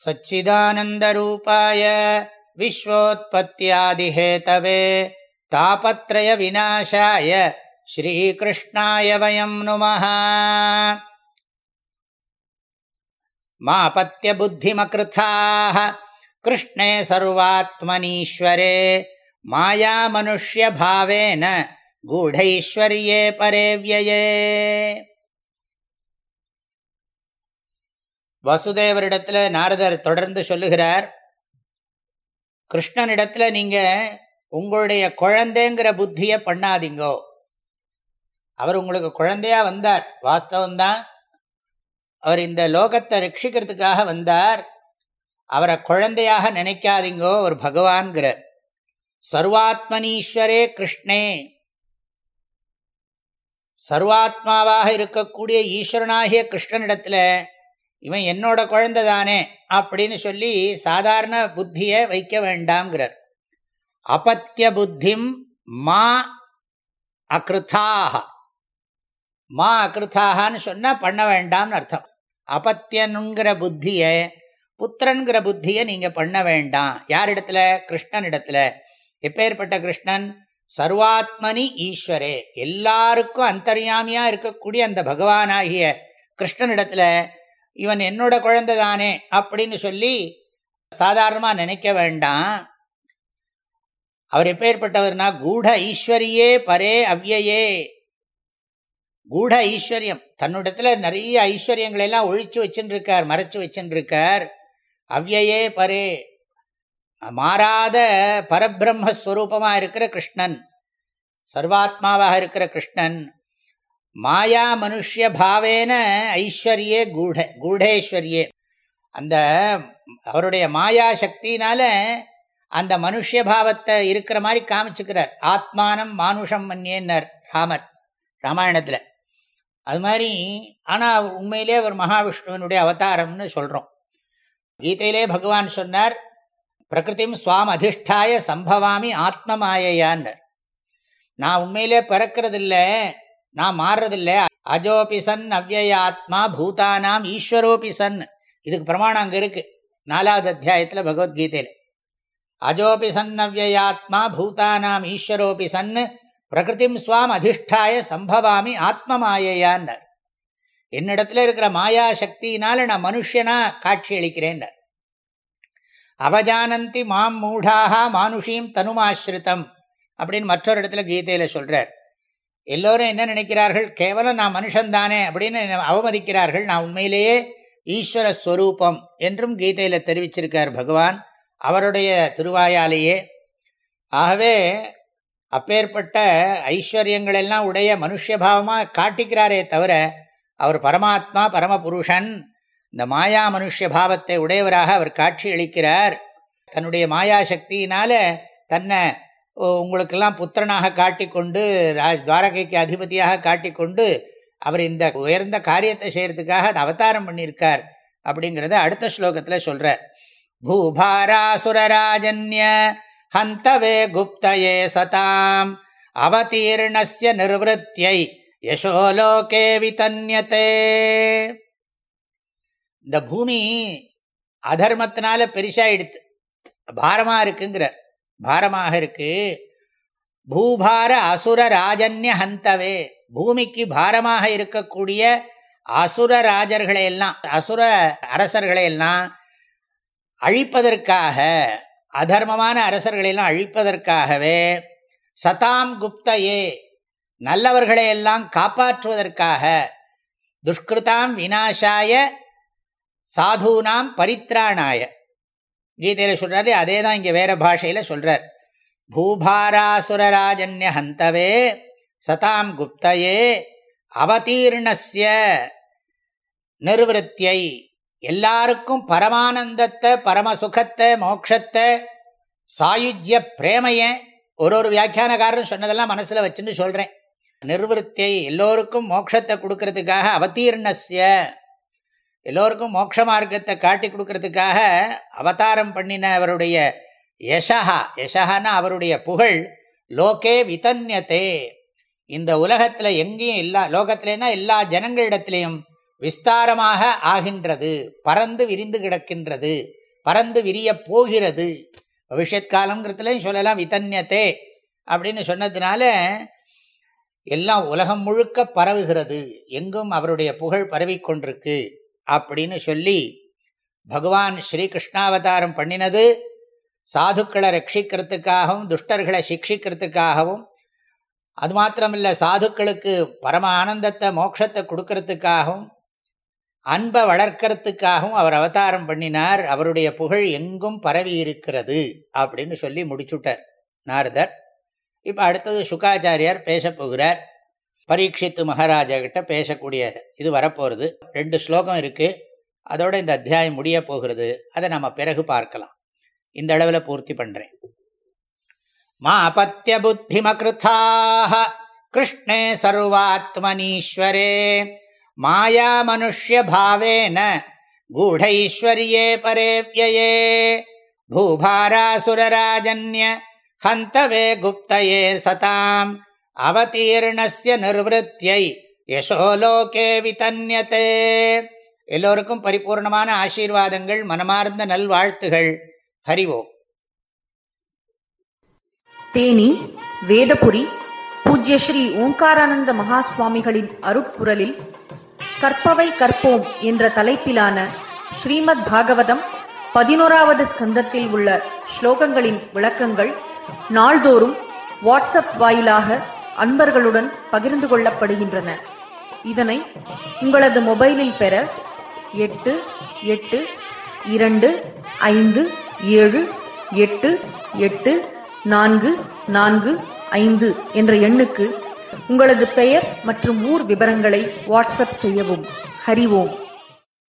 सच्चिदानन्दरूपाय विश्वोत्पत्त्यादिहेतवे तापत्रयविनाशाय श्रीकृष्णाय वयं नुमः मापत्यबुद्धिमकृथाः कृष्णे सर्वात्मनीश्वरे मायामनुष्यभावेन गूढैश्वर्ये परे व्यये வசுதேவரிடத்தில் நாரதர் தொடர்ந்து சொல்லுகிறார் கிருஷ்ணனிடத்தில் நீங்கள் உங்களுடைய குழந்தைங்கிற புத்தியை பண்ணாதீங்கோ. அவர் உங்களுக்கு குழந்தையா வந்தார் வாஸ்தவந்தான் அவர் இந்த லோகத்தை ரட்சிக்கிறதுக்காக வந்தார். அவரை குழந்தையாக நினைக்காதீங்கோ ஒரு பகவான்கிறார். சர்வாத்மனீஸ்வரே கிருஷ்ணே. சர்வாத்மாவாக இருக்கக்கூடிய ஈஸ்வரனாகிய கிருஷ்ணனிடத்தில் இவன் என்னோட குழந்தை தானே அப்படின்னு சொல்லி சாதாரண புத்தியை வைக்க வேண்டாம்ங்கிறார். அபத்திய புத்திம் மா அக்ருத்தாக மா அகிருத்தாகனு சொன்னால் பண்ண வேண்டாம்னு அர்த்தம். அபத்தியனுங்கிற புத்தியை புத்திரன்கிற புத்தியை நீங்கள் பண்ண வேண்டாம். யாரிடத்துல கிருஷ்ணன் இடத்துல. எப்பேற்பட்ட கிருஷ்ணன்? சர்வாத்மனி ஈஸ்வரே. எல்லாருக்கும் அந்தர்யாமியாக இருக்கக்கூடிய அந்த பகவானாகிய கிருஷ்ணனிடத்துல இவன் என்னோட குழந்தை தானே அப்படின்னு சொல்லி சாதாரணமாக நினைக்க வேண்டாம். அவர் எப்பேற்பட்டவர்னா கூட ஈஸ்வரியே பரே அவ்யயே. கூட ஐஸ்வர்யம். தன்னிடத்துல நிறைய ஐஸ்வர்யங்களை எல்லாம் ஒழிச்சு வச்சுருக்கார் மறைச்சு வச்சுருக்கார் அவ்யயே பரே. மாறாத பரபிரம்மஸ்வரூபமாக இருக்கிற கிருஷ்ணன். சர்வாத்மாவாக இருக்கிற கிருஷ்ணன். மாயா மனுஷிய பாவேன ஐஸ்வர்யே கூட கூடேஸ்வரியே. அந்த அவருடைய மாயா சக்தினால அந்த மனுஷிய பாவத்தை இருக்கிற மாதிரி காமிச்சுக்கிறார். ஆத்மானம் மானுஷம் மன்னியன்னர் ராமர் ராமாயணத்தில். அது மாதிரி ஆனால் உண்மையிலே அவர் மகாவிஷ்ணுவனுடைய அவதாரம்னு சொல்கிறோம் கீதையிலே பகவான் சொன்னார் பிரகிருதிம் சுவாம் அதிஷ்டாய சம்பவாமி ஆத்ம மாயையான்னர் நான் உண்மையிலே பிறக்கிறதில்லை நான் மாறுறதில்ல. அஜோபி சன் அவ்வயாத்மா பூதானாம் ஈஸ்வரோபி சன். இதுக்கு பிரமாணம் அங்கே இருக்கு. நாலாவது அத்தியாயத்தில் பகவத்கீதையில். அஜோபி சன் அவ்வயாத்மா பூதானாம் ஈஸ்வரோபி சன். பிரகிருதிம் சுவாம் அதிஷ்டாய சம்பவாமி ஆத்ம மாயையான்னர் என்னிடத்துல இருக்கிற மாயா சக்தியினால நான் மனுஷனா காட்சி அளிக்கிறேன்னர் அவஜானந்தி மாம் மூடாக மானுஷீம் தனுமாஸ்ரிதம் அப்படின்னு மற்றொரு இடத்துல கீதையில சொல்றார். எல்லோரும் என்ன நினைக்கிறார்கள்? கேவலம் நான் மனுஷன்தானே அப்படின்னு அவமதிக்கிறார்கள். நான் உண்மையிலேயே ஈஸ்வர ஸ்வரூபம் என்றும் கீதையில் தெரிவிச்சிருக்கார் பகவான். அவருடைய திருவாயாலேயே. ஆகவே அப்பேற்பட்ட ஐஸ்வர்யங்கள் எல்லாம் உடைய மனுஷபாவமாக காட்டிக்கிறாரே தவிர அவர் பரமாத்மா பரமபுருஷன் இந்த மாயா மனுஷ பாவத்தை உடையவராக அவர் காட்சி அளிக்கிறார் தன்னுடைய மாயா சக்தியினால தன்னை உங்களுக்கெல்லாம் புத்திரனாக காட்டிக்கொண்டு துவாரகைக்கு அதிபதியாக காட்டிக்கொண்டு அவர் இந்த உயர்ந்த காரியத்தை செய்யறதுக்காக அவதாரம் பண்ணியிருக்கார் அப்படிங்கிறத அடுத்த ஸ்லோகத்தில் சொல்கிறார் பூபாராசுரராஜன்ய ஹந்தவே குப்தயே சதாம் அவதீர்ணஸ்ய நிர்வத்தியை யசோலோகே விதன்யத்தே இந்த பூமி அதர்மத்தினால பெரிசாயிடுத்து பாரமாக இருக்குங்கிறார். பாரமாக இருக்கு. பூபார அசுர ராஜன்ய ஹந்தவே. பூமிக்கு பாரமாக இருக்கக்கூடிய அசுர ராஜர்களை எல்லாம் அசுர அரசர்களை எல்லாம் அழிப்பதற்காக அதர்மமான அரசர்களையெல்லாம் அழிப்பதற்காகவே சதாம் குப்தையே நல்லவர்களை எல்லாம் காப்பாற்றுவதற்காக துஷ்கிருதாம் வினாசாய சாதுனாம் பரித்ராணாய. கீதையில் சொல்கிறாரு அதே தான் இங்கே வேறு பாஷையில் சொல்கிறார் பூபாராசுரராஜன்ய ஹந்தவே சதாம் குப்தையே அவதீர்ணஸ்ய நிர்வத்தியை எல்லாருக்கும் பரமானந்தத்தை பரமசுகத்தை மோட்சத்தை சாயுஜ்ய பிரேமைய ஒரு ஒரு வியாக்கியானக்காரரும் சொன்னதெல்லாம் மனசில் வச்சுன்னு சொல்கிறேன் நிர்வத்தியை எல்லோருக்கும் மோட்சத்தை கொடுக்கறதுக்காக அவதீர்ணஸ்ய எல்லோருக்கும் மோட்ச மார்க்கத்தை காட்டி கொடுக்கறதுக்காக அவதாரம் பண்ணின அவருடைய யசஹா யசஹானா அவருடைய புகழ் லோகே விதன்யத்தே இந்த உலகத்தில் எங்கேயும் எல்லா லோகத்திலேனா எல்லா ஜனங்களிடத்திலையும் விஸ்தாரமாக ஆகின்றது பறந்து விரிந்து கிடக்கின்றது பறந்து விரிய போகிறது. பவிஷத் காலங்கிறதுலையும் சொல்லலாம் விதன்யத்தே அப்படின்னு சொன்னதுனால எல்லாம் உலகம் முழுக்க பரவுகிறது. எங்கும் அவருடைய புகழ் பரவிக்கொண்டிருக்கு. அப்படின்னு சொல்லி பகவான் ஸ்ரீகிருஷ்ணாவதாரம் பண்ணினது சாதுக்களை ரட்சிக்கிறதுக்காகவும் துஷ்டர்களை சிக்ஷிக்கிறதுக்காகவும் அது மாத்திரமில்ல சாதுக்களுக்கு பரம ஆனந்தத்தை மோட்சத்தை கொடுக்கறதுக்காகவும் அன்பை வளர்க்கறதுக்காகவும் அவர் அவதாரம் பண்ணினார். அவருடைய புகழ் எங்கும் பரவி இருக்கிறது அப்படின்னு சொல்லி முடிச்சுட்டார். நாரதர். இப்போ அடுத்தது சுகாச்சாரியார் பேச போகிறார். பரீட்சித்து மகாராஜா மகாராஜாக்கிட்ட பேசக்கூடிய இது வரப்போகிறது ரெண்டு ஸ்லோகம் இருக்குது அதோட இந்த அத்தியாயம் முடிய போகிறது. அதை நம்ம பிறகு பார்க்கலாம். இந்த அளவில் பூர்த்தி பண்ணுறேன் மா அபத்திய புத்திமகிருத்தாக கிருஷ்ணே சர்வாத்மனீஸ்வரே. மாயா மனுஷ்ய பாவேன. கூடைஸ்வரியே பரேவ்யே பூபாராசுரராஜன்ய. ஹந்தவே குப்தயே சதாம். அவதீர்ணஸ்ய நிர்வத்தியை யசோலோகே விதன்யத்தே எல்லோருக்கும் பரிபூர்ணமான ஆசீர்வாதங்கள் மனமார்ந்த நல்வாழ்த்துகள். ஹரிவோம் தேனி வேதபுரி பூஜ்ய ஸ்ரீ ஓங்காரானந்த மகா சுவாமிகளின் கற்பவை கற்போம் என்ற தலைப்பிலான ஸ்ரீமத் பாகவதம் பதினோராவது ஸ்கந்தத்தில் உள்ள ஸ்லோகங்களின் விளக்கங்கள் நாள்தோறும் வாட்ஸ்அப் வாயிலாக அன்பர்களுடன் பகிர்ந்து கொள்ளப்படுகின்றன. இதனை உங்களது மொபைலில் பெற எட்டு எட்டு இரண்டு ஐந்து ஏழு எட்டு எட்டு நான்கு நான்கு ஐந்து என்ற எண்ணுக்கு உங்களது பெயர் மற்றும் ஊர் விவரங்களை வாட்ஸ்அப் செய்யவும். ஹரி ஓம்.